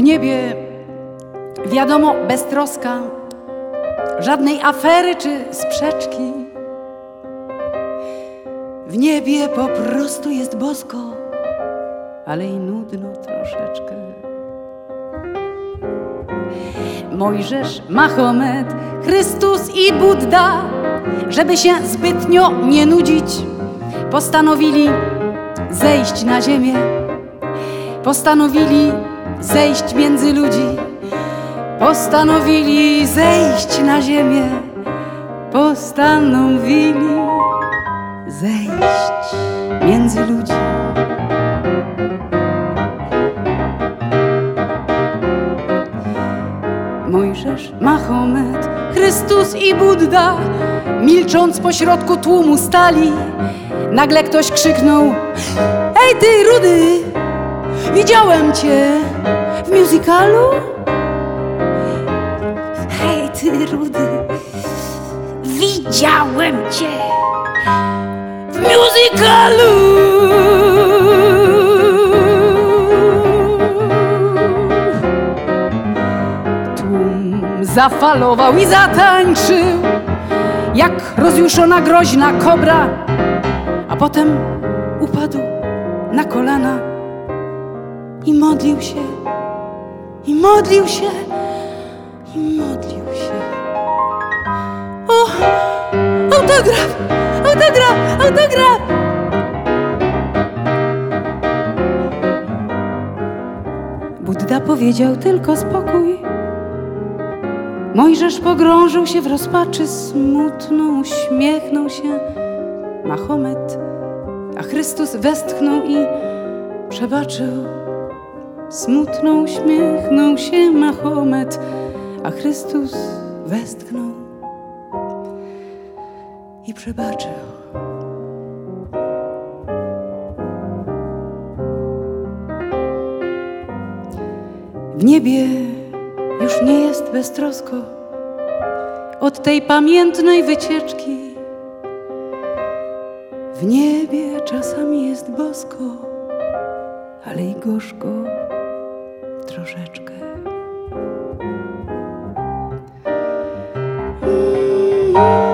niebie wiadomo beztroska, żadnej afery czy sprzeczki. W niebie po prostu jest bosko, ale i nudno troszeczkę. Mojżesz, Mahomet, Chrystus i Budda, żeby się zbytnio nie nudzić, postanowili zejść na ziemię, postanowili zejść między ludzi, postanowili zejść na ziemię, postanowili zejść między ludzi. Mojżesz, Mahomet, Chrystus i Budda, milcząc pośrodku tłumu stali. Nagle ktoś krzyknął: Ej ty, Rudy, widziałem cię w musicalu? Hej, ty rudy, widziałem cię W musicalu! Tłum zafalował i zatańczył, jak rozjuszona groźna kobra, a potem upadł na kolana i modlił się, i modlił się, i modlił się. O, autograf, autograf, autograf! Budda powiedział tylko spokój. Mojżesz pogrążył się w rozpaczy, smutno uśmiechnął się Mahomet, a Chrystus westchnął i przebaczył. Smutno uśmiechnął się Mahomet, a Chrystus westchnął i przebaczył. W niebie już nie jest beztrosko od tej pamiętnej wycieczki. W niebie czasami jest bosko, ale i gorzko troszeczkę. I...